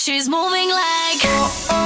She's moving like.